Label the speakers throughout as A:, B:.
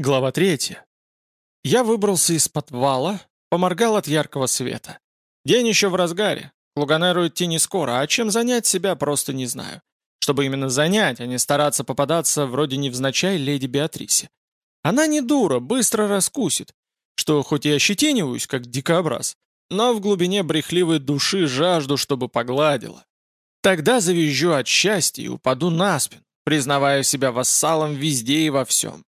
A: Глава третья. Я выбрался из подвала, поморгал от яркого света. День еще в разгаре. К Луганеру идти не скоро, а чем занять себя, просто не знаю. Чтобы именно занять, а не стараться попадаться вроде невзначай леди Беатрисе. Она не дура, быстро раскусит, что хоть и ощетиниваюсь, как дикобраз, но в глубине брехливой души жажду, чтобы погладила. Тогда завизжу от счастья и упаду на спину, признавая себя вассалом везде и во всем.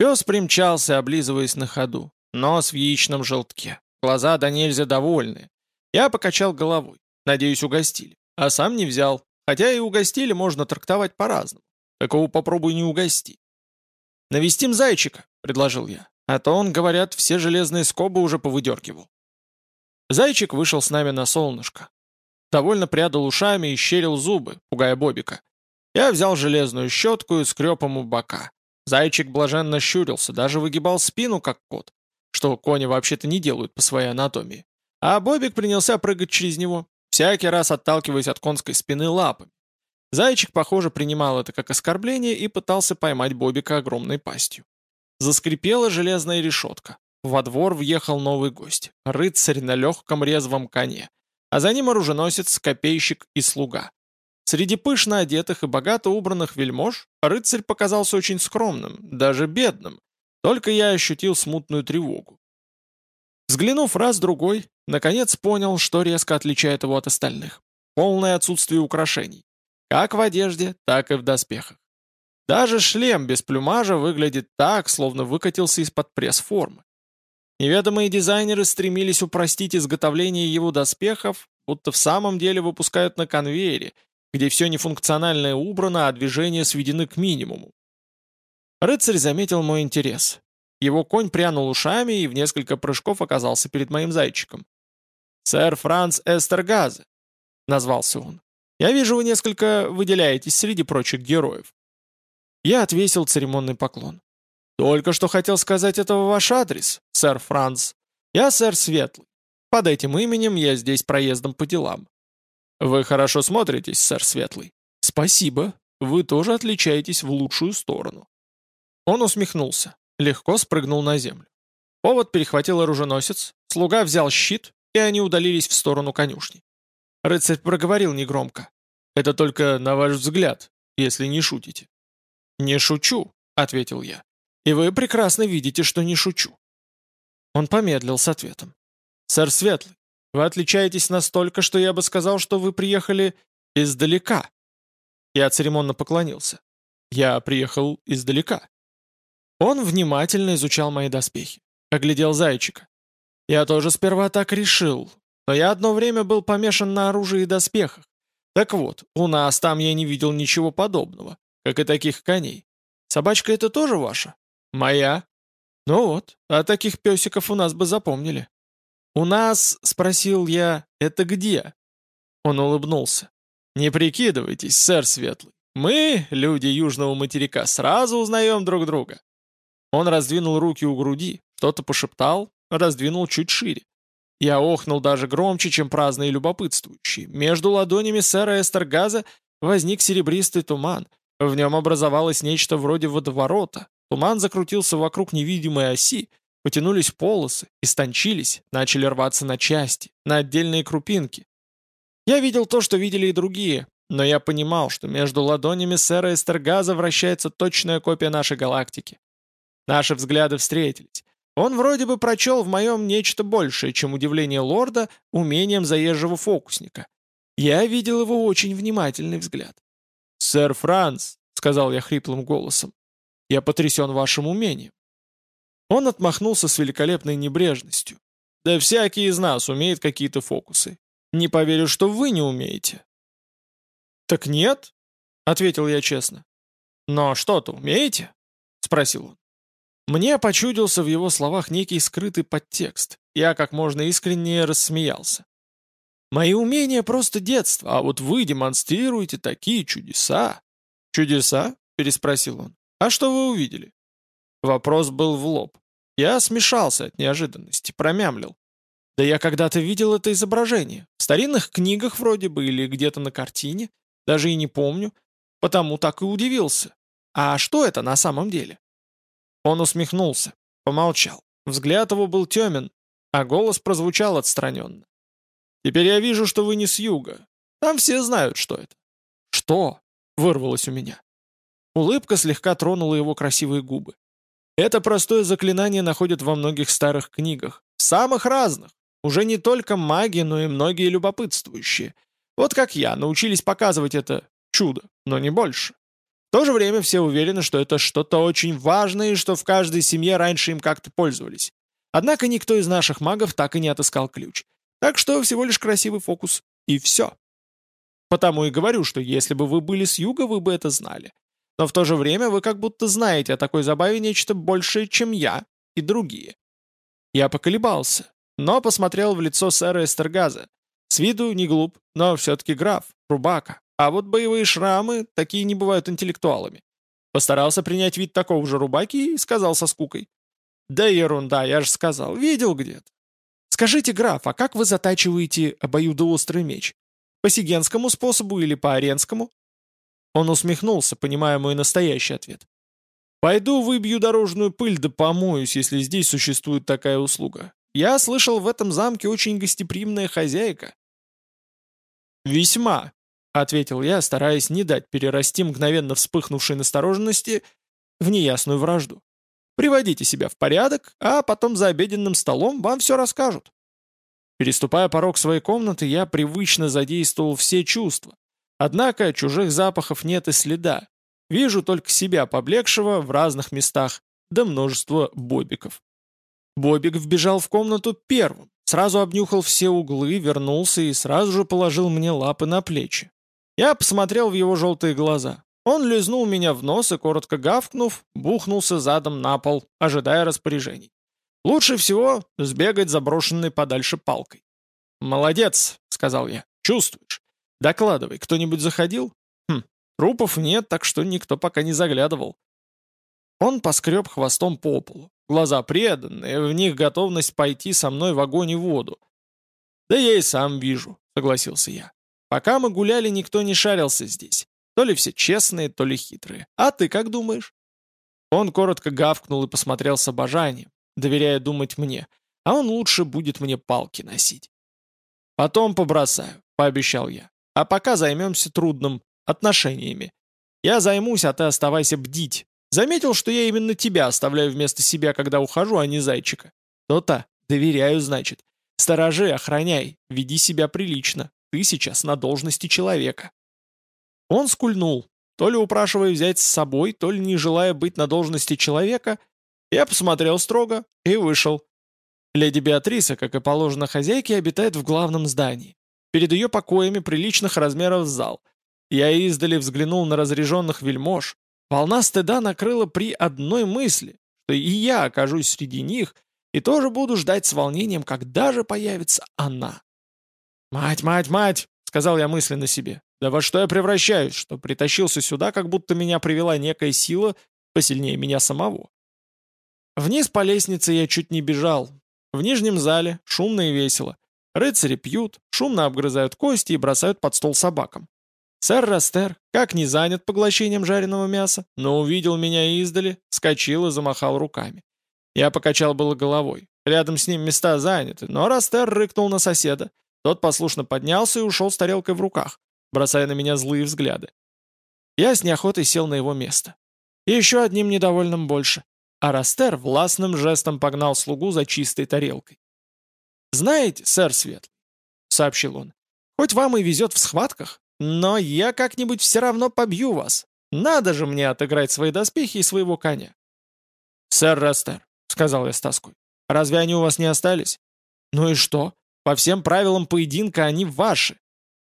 A: Пес примчался, облизываясь на ходу. Нос в яичном желтке. Глаза до нельзя довольные. Я покачал головой. Надеюсь, угостили. А сам не взял. Хотя и угостили можно трактовать по-разному. Такого попробуй не угости. «Навестим зайчика», — предложил я. А то он, говорят, все железные скобы уже повыдергивал. Зайчик вышел с нами на солнышко. Довольно прядал ушами и щерил зубы, пугая Бобика. Я взял железную щетку и скреб ему бока. Зайчик блаженно щурился, даже выгибал спину, как кот, что кони вообще-то не делают по своей анатомии. А Бобик принялся прыгать через него, всякий раз отталкиваясь от конской спины лапами. Зайчик, похоже, принимал это как оскорбление и пытался поймать Бобика огромной пастью. Заскрипела железная решетка. Во двор въехал новый гость. Рыцарь на легком резвом коне. А за ним оруженосец, копейщик и слуга. Среди пышно одетых и богато убранных вельмож рыцарь показался очень скромным, даже бедным, только я ощутил смутную тревогу. Взглянув раз-другой, наконец понял, что резко отличает его от остальных. Полное отсутствие украшений. Как в одежде, так и в доспехах. Даже шлем без плюмажа выглядит так, словно выкатился из-под пресс-формы. Неведомые дизайнеры стремились упростить изготовление его доспехов, будто в самом деле выпускают на конвейере, где все нефункциональное убрано, а движения сведены к минимуму. Рыцарь заметил мой интерес. Его конь прянул ушами и в несколько прыжков оказался перед моим зайчиком. «Сэр Франц Эстергазе», — назвался он. «Я вижу, вы несколько выделяетесь среди прочих героев». Я отвесил церемонный поклон. «Только что хотел сказать это в ваш адрес, сэр Франц. Я сэр Светлый. Под этим именем я здесь проездом по делам. «Вы хорошо смотритесь, сэр Светлый». «Спасибо. Вы тоже отличаетесь в лучшую сторону». Он усмехнулся, легко спрыгнул на землю. Повод перехватил оруженосец, слуга взял щит, и они удалились в сторону конюшни. Рыцарь проговорил негромко. «Это только на ваш взгляд, если не шутите». «Не шучу», — ответил я. «И вы прекрасно видите, что не шучу». Он помедлил с ответом. «Сэр Светлый, вы отличаетесь настолько, что я бы сказал, что вы приехали издалека». Я церемонно поклонился. «Я приехал издалека». Он внимательно изучал мои доспехи. Оглядел зайчика. Я тоже сперва так решил, но я одно время был помешан на оружии и доспехах. Так вот, у нас там я не видел ничего подобного, как и таких коней. Собачка это тоже ваша? Моя. Ну вот, а таких песиков у нас бы запомнили. «У нас, — спросил я, — это где?» Он улыбнулся. «Не прикидывайтесь, сэр Светлый. Мы, люди Южного материка, сразу узнаем друг друга». Он раздвинул руки у груди, что-то пошептал, раздвинул чуть шире. Я охнул даже громче, чем праздные любопытствующие. Между ладонями сэра Эстергаза возник серебристый туман. В нем образовалось нечто вроде водоворота. Туман закрутился вокруг невидимой оси, Потянулись полосы, истончились, начали рваться на части, на отдельные крупинки. Я видел то, что видели и другие, но я понимал, что между ладонями сэра Эстергаза вращается точная копия нашей галактики. Наши взгляды встретились. Он вроде бы прочел в моем нечто большее, чем удивление лорда умением заезжего фокусника. Я видел его очень внимательный взгляд. «Сэр Франц», — сказал я хриплым голосом, — «я потрясен вашим умением. Он отмахнулся с великолепной небрежностью. «Да всякий из нас умеет какие-то фокусы. Не поверю, что вы не умеете». «Так нет», — ответил я честно. «Но что-то умеете?» — спросил он. Мне почудился в его словах некий скрытый подтекст. Я как можно искреннее рассмеялся. «Мои умения просто детство, а вот вы демонстрируете такие чудеса». «Чудеса?» — переспросил он. «А что вы увидели?» Вопрос был в лоб. Я смешался от неожиданности, промямлил. Да я когда-то видел это изображение. В старинных книгах вроде бы или где-то на картине. Даже и не помню. Потому так и удивился. А что это на самом деле? Он усмехнулся, помолчал. Взгляд его был темен, а голос прозвучал отстраненно. «Теперь я вижу, что вы не с юга. Там все знают, что это». «Что?» — вырвалось у меня. Улыбка слегка тронула его красивые губы. Это простое заклинание находят во многих старых книгах. Самых разных. Уже не только маги, но и многие любопытствующие. Вот как я, научились показывать это чудо, но не больше. В то же время все уверены, что это что-то очень важное и что в каждой семье раньше им как-то пользовались. Однако никто из наших магов так и не отыскал ключ. Так что всего лишь красивый фокус. И все. Потому и говорю, что если бы вы были с юга, вы бы это знали. Но в то же время вы как будто знаете о такой забаве нечто большее, чем я и другие. Я поколебался, но посмотрел в лицо сэра Эстергаза. С виду не глуп, но все-таки граф, рубака. А вот боевые шрамы такие не бывают интеллектуалами. Постарался принять вид такого же рубаки и сказал со скукой. «Да ерунда, я же сказал, видел где-то». «Скажите, граф, а как вы затачиваете обоюдоострый меч? По сигенскому способу или по аренскому?» Он усмехнулся, понимая мой настоящий ответ. «Пойду выбью дорожную пыль да помоюсь, если здесь существует такая услуга. Я слышал, в этом замке очень гостеприимная хозяйка». «Весьма», — ответил я, стараясь не дать перерасти мгновенно вспыхнувшей настороженности в неясную вражду. Приводите себя в порядок, а потом за обеденным столом вам все расскажут. Переступая порог своей комнаты, я привычно задействовал все чувства. Однако чужих запахов нет и следа. Вижу только себя поблекшего в разных местах, да множество бобиков. Бобик вбежал в комнату первым, сразу обнюхал все углы, вернулся и сразу же положил мне лапы на плечи. Я посмотрел в его желтые глаза. Он лизнул меня в нос и, коротко гавкнув, бухнулся задом на пол, ожидая распоряжений. Лучше всего сбегать заброшенной подальше палкой. «Молодец», — сказал я, — «чувствуешь. Докладывай, кто-нибудь заходил?» «Хм, трупов нет, так что никто пока не заглядывал». Он поскреб хвостом по полу. Глаза преданные, в них готовность пойти со мной в огонь и воду. «Да я и сам вижу», — согласился я. «Пока мы гуляли, никто не шарился здесь. То ли все честные, то ли хитрые. А ты как думаешь?» Он коротко гавкнул и посмотрел с обожанием, доверяя думать мне, а он лучше будет мне палки носить. «Потом побросаю», — пообещал я. «А пока займемся трудным отношениями. Я займусь, а ты оставайся бдить. Заметил, что я именно тебя оставляю вместо себя, когда ухожу, а не зайчика? То-то, доверяю, значит. Сторожи, охраняй, веди себя прилично. Ты сейчас на должности человека». Он скульнул, то ли упрашивая взять с собой, то ли не желая быть на должности человека. Я посмотрел строго и вышел. Леди Беатриса, как и положено хозяйке, обитает в главном здании. Перед ее покоями приличных размеров зал. Я издали взглянул на разряженных вельмож. Волна стыда накрыла при одной мысли, что и я окажусь среди них и тоже буду ждать с волнением, когда же появится она. «Мать, мать, мать!» — сказал я мысленно себе. Да во что я превращаюсь, что притащился сюда, как будто меня привела некая сила посильнее меня самого? Вниз по лестнице я чуть не бежал. В нижнем зале шумно и весело. Рыцари пьют, шумно обгрызают кости и бросают под стол собакам. Сэр Растер, как не занят поглощением жареного мяса, но увидел меня издали, вскочил и замахал руками. Я покачал было головой. Рядом с ним места заняты, но Растер рыкнул на соседа. Тот послушно поднялся и ушел с тарелкой в руках бросая на меня злые взгляды. Я с неохотой сел на его место. И еще одним недовольным больше. А Растер властным жестом погнал слугу за чистой тарелкой. «Знаете, сэр Светлый», — сообщил он, — «хоть вам и везет в схватках, но я как-нибудь все равно побью вас. Надо же мне отыграть свои доспехи и своего коня». «Сэр Растер», — сказал я с тоской, — «разве они у вас не остались?» «Ну и что? По всем правилам поединка они ваши.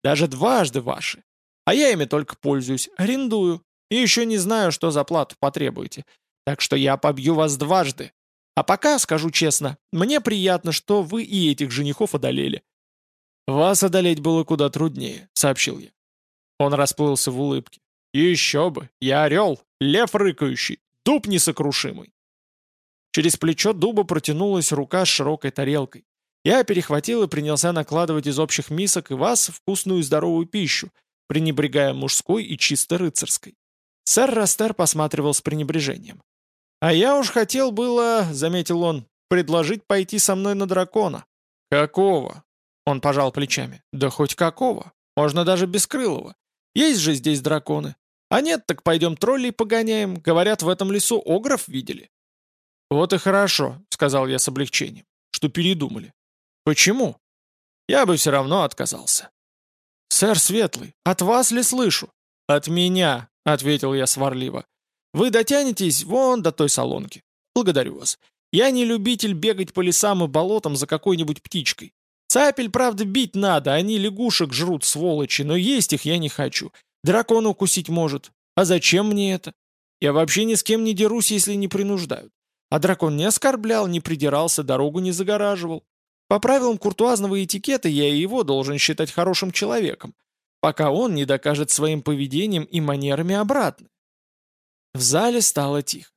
A: Даже дважды ваши. А я ими только пользуюсь, арендую. И еще не знаю, что за плату потребуете. Так что я побью вас дважды. А пока, скажу честно, мне приятно, что вы и этих женихов одолели». «Вас одолеть было куда труднее», — сообщил я. Он расплылся в улыбке. «Еще бы! Я орел, лев рыкающий, дуб несокрушимый!» Через плечо дуба протянулась рука с широкой тарелкой. Я перехватил и принялся накладывать из общих мисок и вас вкусную и здоровую пищу, пренебрегая мужской и чисто рыцарской. Сэр Растер посматривал с пренебрежением. «А я уж хотел было, — заметил он, — предложить пойти со мной на дракона». «Какого?» — он пожал плечами. «Да хоть какого. Можно даже без Крылова. Есть же здесь драконы. А нет, так пойдем троллей погоняем. Говорят, в этом лесу огров видели». «Вот и хорошо», — сказал я с облегчением, — «что передумали». «Почему?» «Я бы все равно отказался». «Сэр Светлый, от вас ли слышу?» «От меня», — ответил я сварливо. «Вы дотянетесь вон до той солонки. Благодарю вас. Я не любитель бегать по лесам и болотам за какой-нибудь птичкой. Цапель, правда, бить надо, они лягушек жрут, сволочи, но есть их я не хочу. Дракона укусить может. А зачем мне это? Я вообще ни с кем не дерусь, если не принуждают. А дракон не оскорблял, не придирался, дорогу не загораживал. По правилам куртуазного этикета я и его должен считать хорошим человеком, пока он не докажет своим поведением и манерами обратно. В зале стало тихо.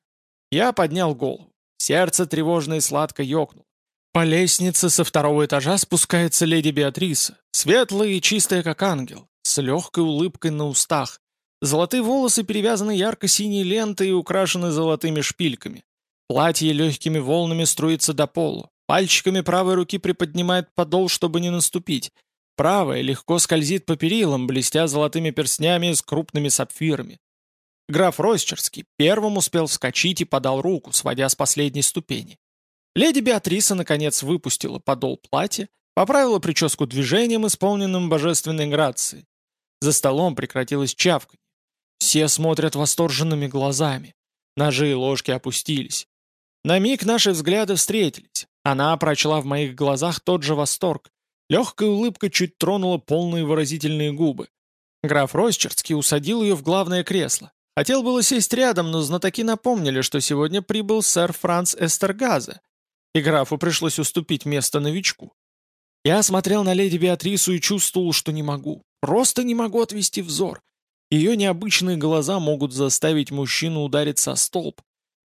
A: Я поднял голову. Сердце тревожно и сладко ёкнуло. По лестнице со второго этажа спускается леди Беатриса, светлая и чистая, как ангел, с легкой улыбкой на устах. Золотые волосы перевязаны ярко-синей лентой и украшены золотыми шпильками. Платье легкими волнами струится до полу. Пальчиками правой руки приподнимает подол, чтобы не наступить. Правая легко скользит по перилам, блестя золотыми перстнями с крупными сапфирами. Граф Росчерский первым успел вскочить и подал руку, сводя с последней ступени. Леди Беатриса, наконец, выпустила подол платья, поправила прическу движением, исполненным божественной грацией. За столом прекратилось чавканье. Все смотрят восторженными глазами. Ножи и ложки опустились. На миг наши взгляды встретились. Она прочла в моих глазах тот же восторг. Легкая улыбка чуть тронула полные выразительные губы. Граф Росчерский усадил ее в главное кресло. Хотел было сесть рядом, но знатоки напомнили, что сегодня прибыл сэр Франц Эстергазе, и графу пришлось уступить место новичку. Я смотрел на леди Беатрису и чувствовал, что не могу. Просто не могу отвести взор. Ее необычные глаза могут заставить мужчину ударить со столб,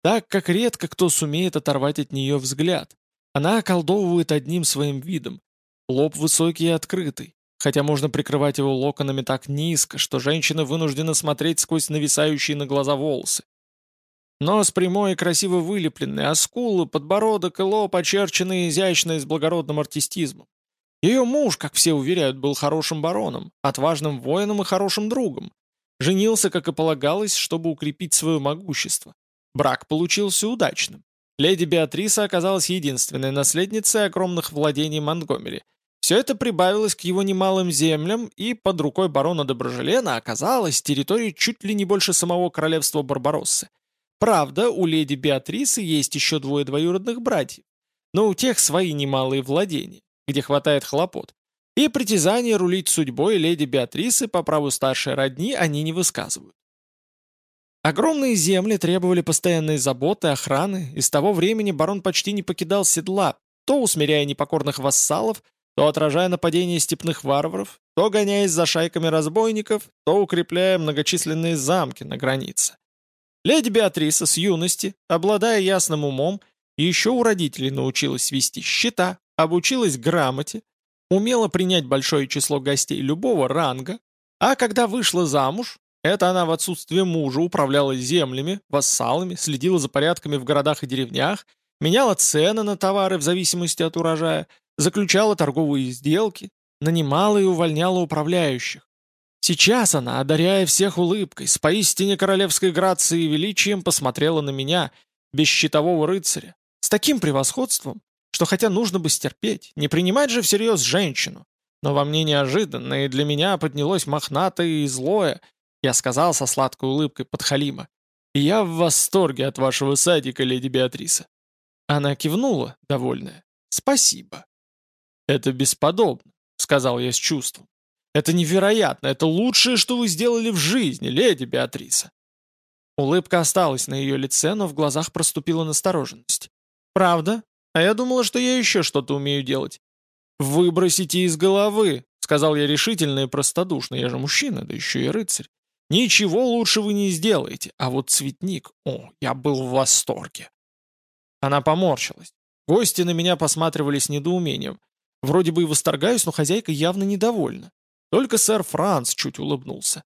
A: так как редко кто сумеет оторвать от нее взгляд. Она околдовывает одним своим видом. Лоб высокий и открытый, хотя можно прикрывать его локонами так низко, что женщина вынуждена смотреть сквозь нависающие на глаза волосы. Нос прямой и красиво вылепленный, а скулы, подбородок и лоб очерчены изящно и с благородным артистизмом. Ее муж, как все уверяют, был хорошим бароном, отважным воином и хорошим другом. Женился, как и полагалось, чтобы укрепить свое могущество. Брак получился удачным. Леди Беатриса оказалась единственной наследницей огромных владений Монтгомери. Все это прибавилось к его немалым землям, и под рукой барона Доброжелена оказалась территория чуть ли не больше самого королевства Барбароссы. Правда, у леди Беатрисы есть еще двое двоюродных братьев, но у тех свои немалые владения, где хватает хлопот. И притязание рулить судьбой леди Беатрисы по праву старшей родни они не высказывают. Огромные земли требовали постоянной заботы, охраны, и с того времени барон почти не покидал седла, то усмиряя непокорных вассалов, то отражая нападения степных варваров, то гоняясь за шайками разбойников, то укрепляя многочисленные замки на границе. Леди Беатриса с юности, обладая ясным умом, еще у родителей научилась вести счета, обучилась грамоте, умела принять большое число гостей любого ранга, а когда вышла замуж, это она в отсутствие мужа управляла землями, вассалами, следила за порядками в городах и деревнях, меняла цены на товары в зависимости от урожая, заключала торговые сделки, нанимала и увольняла управляющих, Сейчас она, одаряя всех улыбкой, с поистине королевской грацией и величием посмотрела на меня, без щитового рыцаря, с таким превосходством, что хотя нужно бы стерпеть, не принимать же всерьез женщину. Но во мне неожиданно и для меня поднялось мохнатое и злое, я сказал со сладкой улыбкой подхалима. «Я в восторге от вашего садика, леди Беатриса». Она кивнула, довольная. «Спасибо». «Это бесподобно», — сказал я с чувством. Это невероятно, это лучшее, что вы сделали в жизни, леди Беатриса». Улыбка осталась на ее лице, но в глазах проступила настороженность. «Правда? А я думала, что я еще что-то умею делать». «Выбросите из головы», — сказал я решительно и простодушно, я же мужчина, да еще и рыцарь. «Ничего лучше вы не сделаете, а вот цветник, о, я был в восторге». Она поморщилась. Гости на меня посматривали с недоумением. Вроде бы и восторгаюсь, но хозяйка явно недовольна. Только сэр Франц чуть улыбнулся.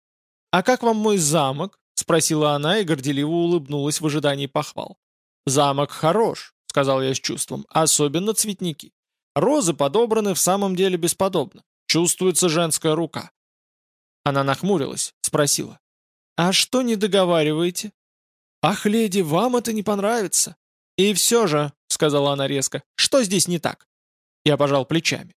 A: «А как вам мой замок?» — спросила она и горделиво улыбнулась в ожидании похвал. «Замок хорош», — сказал я с чувством, — «особенно цветники. Розы подобраны в самом деле бесподобно. Чувствуется женская рука». Она нахмурилась, спросила. «А что не договариваете?» «Ах, леди, вам это не понравится». «И все же», — сказала она резко, — «что здесь не так?» Я пожал плечами.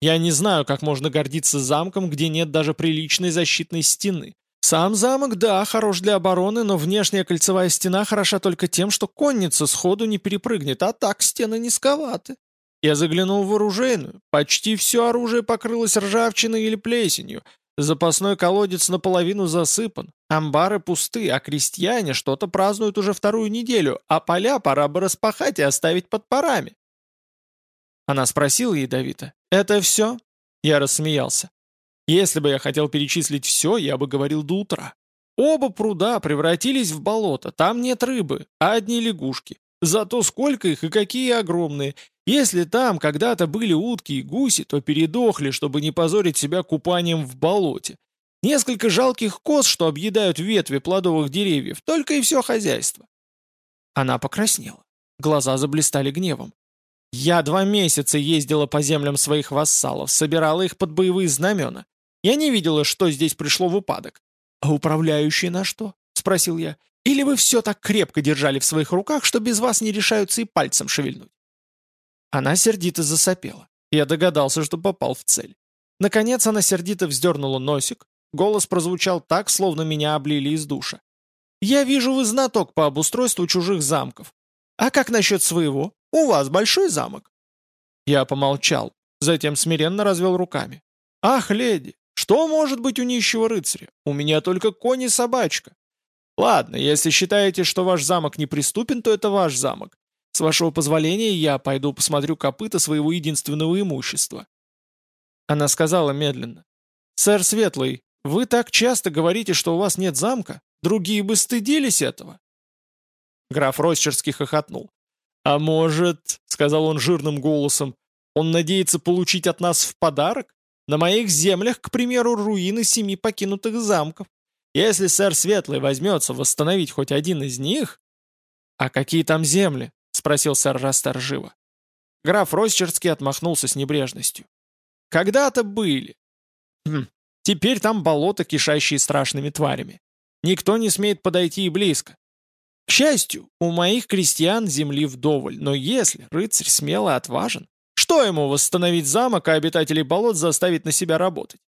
A: «Я не знаю, как можно гордиться замком, где нет даже приличной защитной стены. Сам замок, да, хорош для обороны, но внешняя кольцевая стена хороша только тем, что конница сходу не перепрыгнет, а так стены низковаты. Я заглянул в оружейную. Почти все оружие покрылось ржавчиной или плесенью. Запасной колодец наполовину засыпан. Амбары пусты, а крестьяне что-то празднуют уже вторую неделю, а поля пора бы распахать и оставить под парами. Она спросила ядовито. «Это все?» Я рассмеялся. Если бы я хотел перечислить все, я бы говорил до утра. Оба пруда превратились в болото, там нет рыбы, а одни лягушки. Зато сколько их и какие огромные. Если там когда-то были утки и гуси, то передохли, чтобы не позорить себя купанием в болоте. Несколько жалких коз, что объедают ветви плодовых деревьев, только и все хозяйство. Она покраснела. Глаза заблистали гневом. Я два месяца ездила по землям своих вассалов, собирала их под боевые знамена. Я не видела, что здесь пришло в упадок. «А управляющий на что?» — спросил я. «Или вы все так крепко держали в своих руках, что без вас не решаются и пальцем шевельнуть?» Она сердито засопела. Я догадался, что попал в цель. Наконец она сердито вздернула носик. Голос прозвучал так, словно меня облили из душа. «Я вижу, вы знаток по обустройству чужих замков. А как насчет своего? У вас большой замок?» Я помолчал, затем смиренно развел руками. «Ах, леди, что может быть у нищего рыцаря? У меня только конь и собачка. Ладно, если считаете, что ваш замок неприступен, то это ваш замок. С вашего позволения я пойду посмотрю копыта своего единственного имущества». Она сказала медленно. «Сэр Светлый, вы так часто говорите, что у вас нет замка. Другие бы стыдились этого». Граф Росчерский хохотнул. «А может, — сказал он жирным голосом, — он надеется получить от нас в подарок? На моих землях, к примеру, руины семи покинутых замков. Если сэр Светлый возьмется восстановить хоть один из них... «А какие там земли?» — спросил сэр Растер живо. Граф Росчерский отмахнулся с небрежностью. «Когда-то были. Хм, теперь там болото, кишащие страшными тварями. Никто не смеет подойти и близко. К счастью, у моих крестьян земли вдоволь, но если рыцарь смело отважен, что ему восстановить замок, а обитателей болот заставить на себя работать?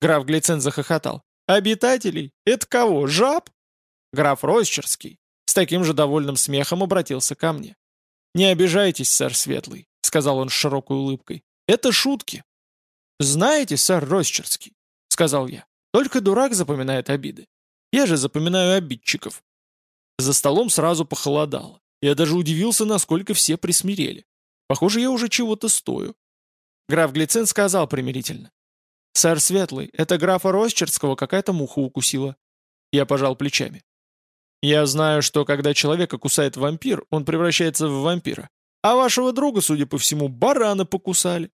A: Граф Глицин захохотал. «Обитателей? Это кого, жаб?» Граф Росчерский с таким же довольным смехом обратился ко мне. «Не обижайтесь, сэр Светлый», — сказал он с широкой улыбкой. «Это шутки». «Знаете, сэр Росчерский», — сказал я, — «только дурак запоминает обиды. Я же запоминаю обидчиков». За столом сразу похолодало. Я даже удивился, насколько все присмирели. Похоже, я уже чего-то стою. Граф Глицин сказал примирительно. «Сэр Светлый, это графа Росчерского какая-то муха укусила». Я пожал плечами. «Я знаю, что когда человека кусает вампир, он превращается в вампира. А вашего друга, судя по всему, бараны покусали».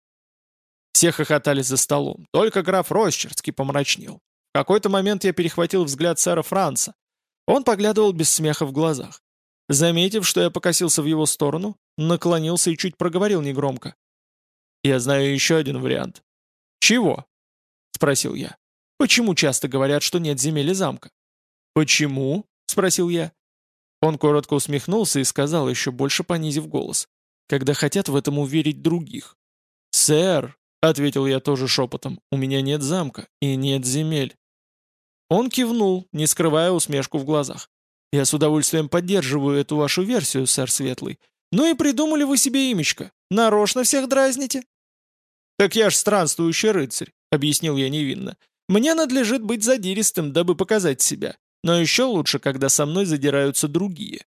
A: Все хохотали за столом, только граф Росчерский помрачнел. В какой-то момент я перехватил взгляд сэра Франца. Он поглядывал без смеха в глазах. Заметив, что я покосился в его сторону, наклонился и чуть проговорил негромко. «Я знаю еще один вариант». «Чего?» — спросил я. «Почему часто говорят, что нет земель и замка?» «Почему?» — спросил я. Он коротко усмехнулся и сказал, еще больше понизив голос, «когда хотят в этом уверить других». «Сэр», — ответил я тоже шепотом, — «у меня нет замка и нет земель». Он кивнул, не скрывая усмешку в глазах. Я с удовольствием поддерживаю эту вашу версию, сэр Светлый. Ну и придумали вы себе имечко. Нарочно всех дразните?» «Так я ж странствующий рыцарь», — объяснил я невинно. «Мне надлежит быть задиристым, дабы показать себя. Но еще лучше, когда со мной задираются другие».